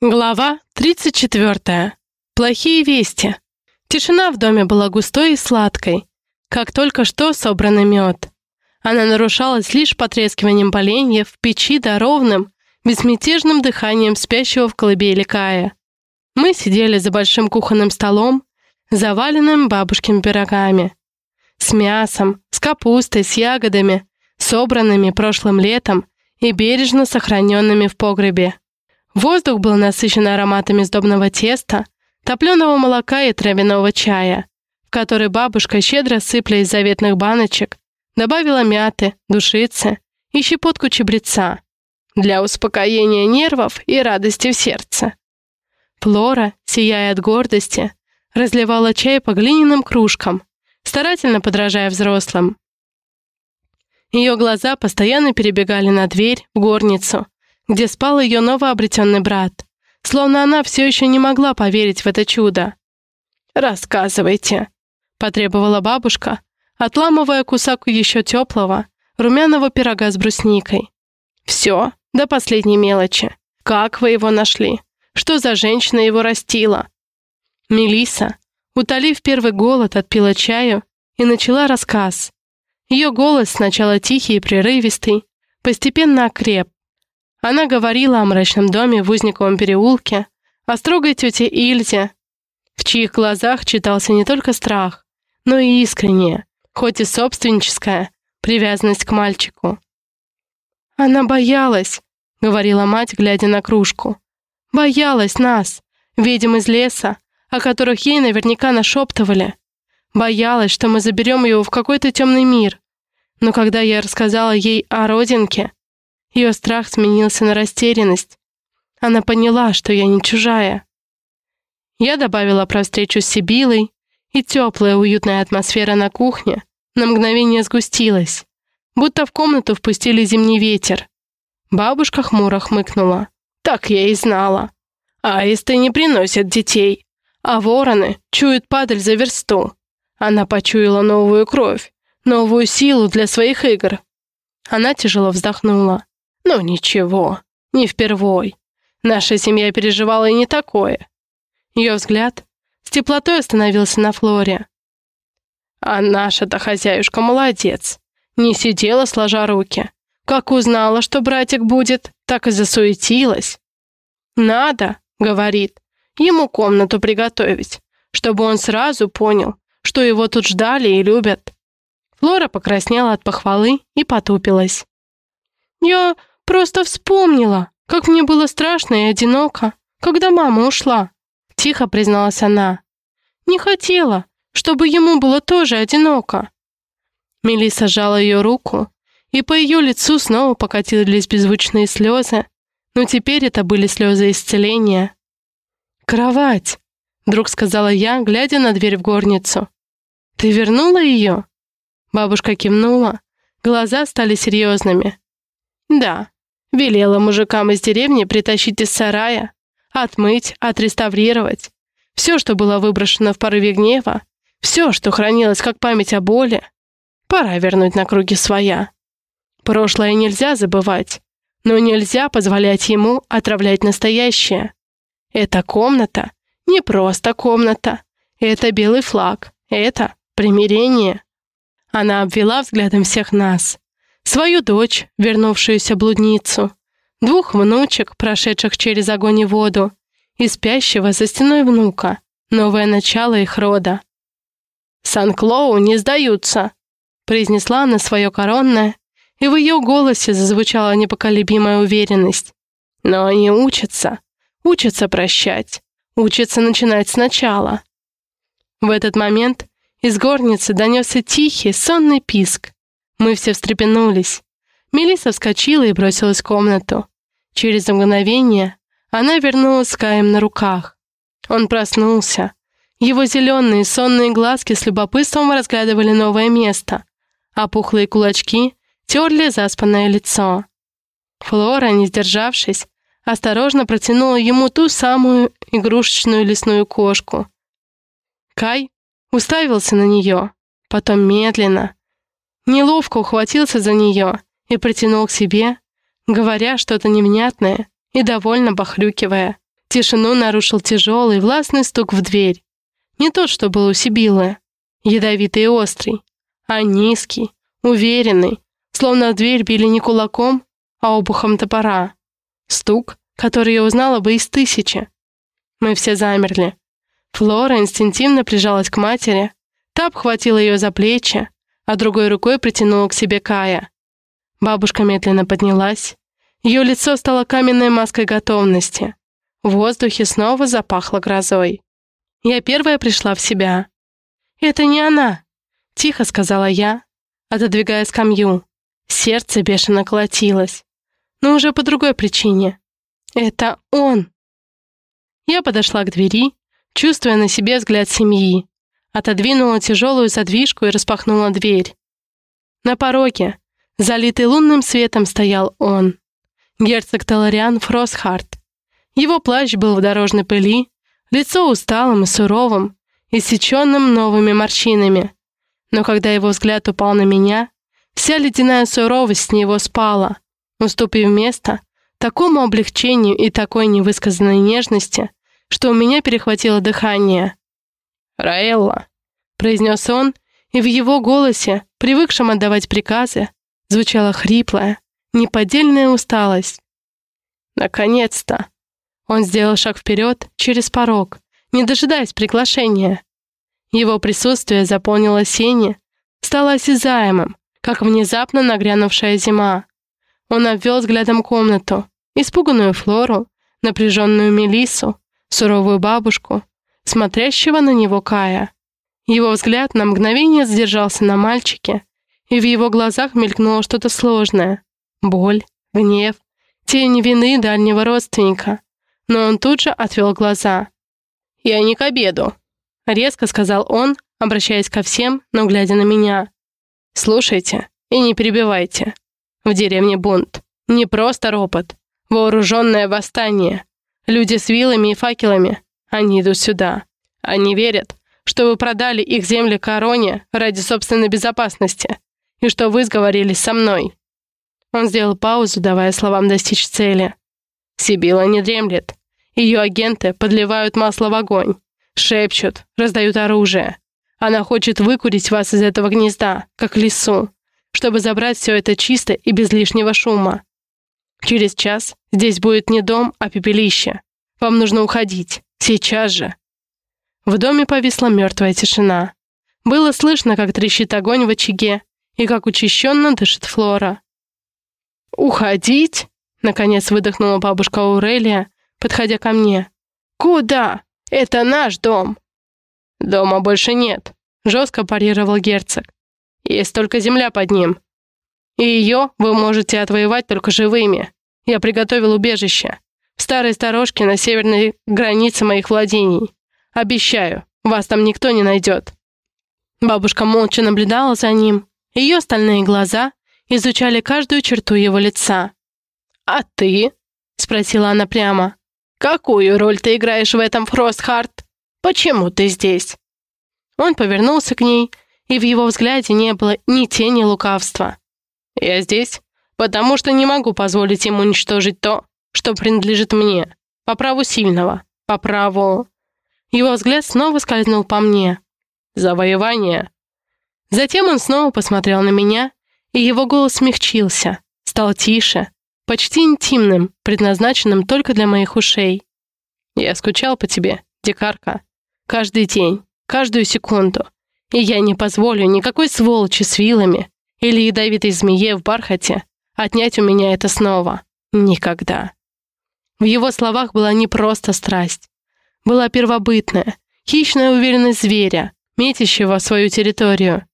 Глава 34. Плохие вести. Тишина в доме была густой и сладкой, как только что собранный мед. Она нарушалась лишь потрескиванием поленьев в печи да ровным, безмятежным дыханием спящего в колыбели Кая. Мы сидели за большим кухонным столом, заваленным бабушкими пирогами. С мясом, с капустой, с ягодами, собранными прошлым летом и бережно сохраненными в погребе. Воздух был насыщен ароматами сдобного теста, топленого молока и травяного чая, в который бабушка, щедро сыпля из заветных баночек, добавила мяты, душицы и щепотку чебреца для успокоения нервов и радости в сердце. Флора, сияя от гордости, разливала чай по глиняным кружкам, старательно подражая взрослым. Ее глаза постоянно перебегали на дверь, в горницу, где спал ее новообретенный брат, словно она все еще не могла поверить в это чудо. «Рассказывайте», — потребовала бабушка, отламывая кусок еще теплого, румяного пирога с брусникой. «Все, до последней мелочи. Как вы его нашли? Что за женщина его растила?» Мелиса, утолив первый голод, отпила чаю и начала рассказ. Ее голос сначала тихий и прерывистый, постепенно окреп, она говорила о мрачном доме в Узниковом переулке, о строгой тете Ильзе, в чьих глазах читался не только страх, но и искренняя, хоть и собственническая, привязанность к мальчику. «Она боялась», — говорила мать, глядя на кружку. «Боялась нас, ведьм из леса, о которых ей наверняка нашептывали. Боялась, что мы заберем его в какой-то темный мир. Но когда я рассказала ей о родинке, ее страх сменился на растерянность. Она поняла, что я не чужая. Я добавила про встречу с Сибилой, и теплая уютная атмосфера на кухне на мгновение сгустилась, будто в комнату впустили зимний ветер. Бабушка хмуро хмыкнула. «Так я и знала. Аисты не приносят детей, а вороны чуют падаль за версту. Она почуяла новую кровь, новую силу для своих игр». Она тяжело вздохнула. Ну ничего, не впервой. Наша семья переживала и не такое. Ее взгляд с теплотой остановился на Флоре. А наша-то хозяюшка молодец. Не сидела сложа руки. Как узнала, что братик будет, так и засуетилась. «Надо», — говорит, — «ему комнату приготовить, чтобы он сразу понял, что его тут ждали и любят». Флора покраснела от похвалы и потупилась. «Я Просто вспомнила, как мне было страшно и одиноко, когда мама ушла. Тихо призналась она. Не хотела, чтобы ему было тоже одиноко. Мелисса сжала ее руку, и по ее лицу снова покатились беззвучные слезы, но теперь это были слезы исцеления. «Кровать!» — вдруг сказала я, глядя на дверь в горницу. «Ты вернула ее?» Бабушка кивнула, глаза стали серьезными. «Да, Велела мужикам из деревни притащить из сарая, отмыть, отреставрировать. Все, что было выброшено в порыве гнева, все, что хранилось как память о боли, пора вернуть на круги своя. Прошлое нельзя забывать, но нельзя позволять ему отравлять настоящее. Эта комната не просто комната, это белый флаг, это примирение. Она обвела взглядом всех нас свою дочь, вернувшуюся блудницу, двух внучек, прошедших через огонь и воду, и спящего за стеной внука, новое начало их рода. «Сан-Клоу не сдаются», — произнесла она свое коронное, и в ее голосе зазвучала непоколебимая уверенность. «Но они учатся, учатся прощать, учатся начинать сначала». В этот момент из горницы донесся тихий, сонный писк, мы все встрепенулись. Мелисса вскочила и бросилась в комнату. Через мгновение она вернулась с Каем на руках. Он проснулся. Его зеленые сонные глазки с любопытством разглядывали новое место, а пухлые кулачки терли заспанное лицо. Флора, не сдержавшись, осторожно протянула ему ту самую игрушечную лесную кошку. Кай уставился на нее, потом медленно, неловко ухватился за нее и притянул к себе, говоря что-то невнятное и довольно бахрюкивая. Тишину нарушил тяжелый, властный стук в дверь. Не тот, что был у Сибилы, ядовитый и острый, а низкий, уверенный, словно в дверь били не кулаком, а обухом топора. Стук, который я узнала бы из тысячи. Мы все замерли. Флора инстинктивно прижалась к матери, та обхватила ее за плечи, а другой рукой притянула к себе Кая. Бабушка медленно поднялась. Ее лицо стало каменной маской готовности. В воздухе снова запахло грозой. Я первая пришла в себя. «Это не она», — тихо сказала я, отодвигая скамью. Сердце бешено колотилось. Но уже по другой причине. «Это он!» Я подошла к двери, чувствуя на себе взгляд семьи. Отодвинула тяжелую задвижку и распахнула дверь. На пороге, залитый лунным светом, стоял он. Герцог Талариан Фросхарт. Его плащ был в дорожной пыли, лицо усталым и суровым, иссеченным новыми морщинами. Но когда его взгляд упал на меня, вся ледяная суровость с него спала, уступив место такому облегчению и такой невысказанной нежности, что у меня перехватило дыхание. «Раэлла», — произнес он, и в его голосе, привыкшем отдавать приказы, звучала хриплая, неподдельная усталость. «Наконец-то!» Он сделал шаг вперед, через порог, не дожидаясь приглашения. Его присутствие заполнило сени, стало осязаемым, как внезапно нагрянувшая зима. Он обвел взглядом комнату, испуганную Флору, напряженную Мелиссу, суровую бабушку, смотрящего на него Кая. Его взгляд на мгновение задержался на мальчике, и в его глазах мелькнуло что-то сложное. Боль, гнев, тень вины дальнего родственника но он тут же отвел глаза. «Я не к обеду», — резко сказал он, обращаясь ко всем, но глядя на меня. «Слушайте и не перебивайте. В деревне бунт. Не просто ропот. Вооруженное восстание. Люди с вилами и факелами. Они идут сюда. Они верят, что вы продали их земли короне ради собственной безопасности и что вы сговорились со мной». Он сделал паузу, давая словам достичь цели. Сибила не дремлет. Ее агенты подливают масло в огонь, шепчут, раздают оружие. Она хочет выкурить вас из этого гнезда, как лису, чтобы забрать все это чисто и без лишнего шума. Через час здесь будет не дом, а пепелище. Вам нужно уходить. Сейчас же. В доме повисла мертвая тишина. Было слышно, как трещит огонь в очаге и как учащенно дышит Флора. «Уходить?» Наконец выдохнула бабушка Аурелия, подходя ко мне. «Куда? Это наш дом!» «Дома больше нет», — жестко парировал герцог. «Есть только земля под ним. И ее вы можете отвоевать только живыми. Я приготовил убежище. В старой сторожке на северной границе моих владений. Обещаю, вас там никто не найдет». Бабушка молча наблюдала за ним. Ее стальные глаза изучали каждую черту его лица. «А ты?» — спросила она прямо. «Какую роль ты играешь в этом, Фростхарт? Почему ты здесь?» Он повернулся к ней, и в его взгляде не было ни тени лукавства. «Я здесь, потому что не могу позволить ему уничтожить то, что принадлежит мне, по праву сильного, по праву...» Его взгляд снова скользнул по мне. «Завоевание». Затем он снова посмотрел на меня, и его голос смягчился, стал тише, почти интимным, предназначенным только для моих ушей. Я скучал по тебе, дикарка. Каждый день, каждую секунду. И я не позволю никакой сволочи с вилами или ядовитой змее в бархате отнять у меня это снова. Никогда. В его словах была не просто страсть. Была первобытная, хищная уверенность зверя, метящего свою территорию.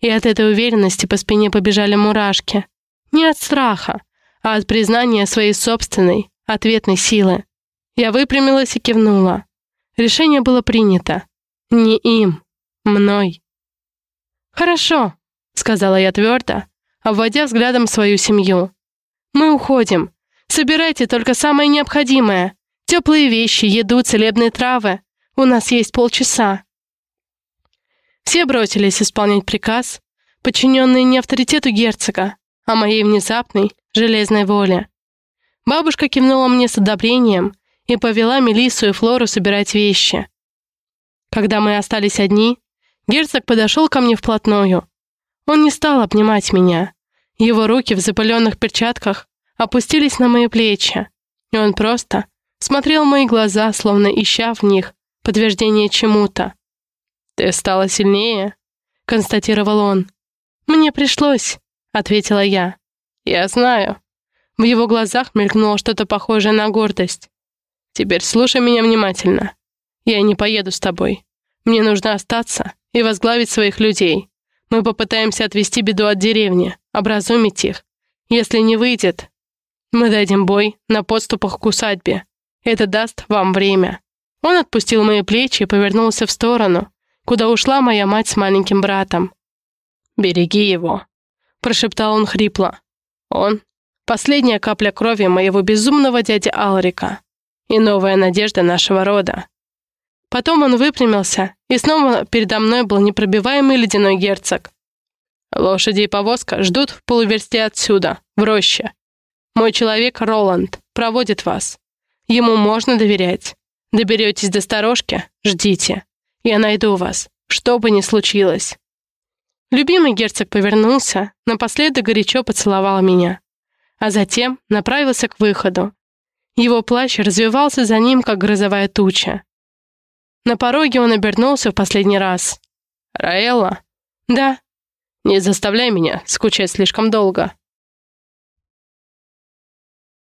И от этой уверенности по спине побежали мурашки. Не от страха, а от признания своей собственной, ответной силы. Я выпрямилась и кивнула. Решение было принято. Не им, мной. «Хорошо», — сказала я твердо, обводя взглядом свою семью. «Мы уходим. Собирайте только самое необходимое. Теплые вещи, еду, целебные травы. У нас есть полчаса». Все бросились исполнять приказ, подчиненные не авторитету герцога, а моей внезапной, железной воле. Бабушка кивнула мне с одобрением, и повела Мелиссу и Флору собирать вещи. Когда мы остались одни, герцог подошел ко мне вплотную. Он не стал обнимать меня. Его руки в запыленных перчатках опустились на мои плечи, и он просто смотрел в мои глаза, словно ища в них подтверждение чему-то. «Ты стала сильнее», — констатировал он. «Мне пришлось», — ответила я. «Я знаю». В его глазах мелькнуло что-то похожее на гордость. «Теперь слушай меня внимательно. Я не поеду с тобой. Мне нужно остаться и возглавить своих людей. Мы попытаемся отвести беду от деревни, образумить их. Если не выйдет, мы дадим бой на подступах к усадьбе. Это даст вам время». Он отпустил мои плечи и повернулся в сторону, куда ушла моя мать с маленьким братом. «Береги его», — прошептал он хрипло. «Он — последняя капля крови моего безумного дяди Алрика и новая надежда нашего рода». Потом он выпрямился, и снова передо мной был непробиваемый ледяной герцог. «Лошади и повозка ждут в полуверсте отсюда, в роще. Мой человек Роланд проводит вас. Ему можно доверять. Доберетесь до сторожки, ждите. Я найду вас, что бы ни случилось». Любимый герцог повернулся, напоследок горячо поцеловал меня, а затем направился к выходу. Его плащ развивался за ним, как грозовая туча. На пороге он обернулся в последний раз. «Раэлла?» «Да». «Не заставляй меня скучать слишком долго».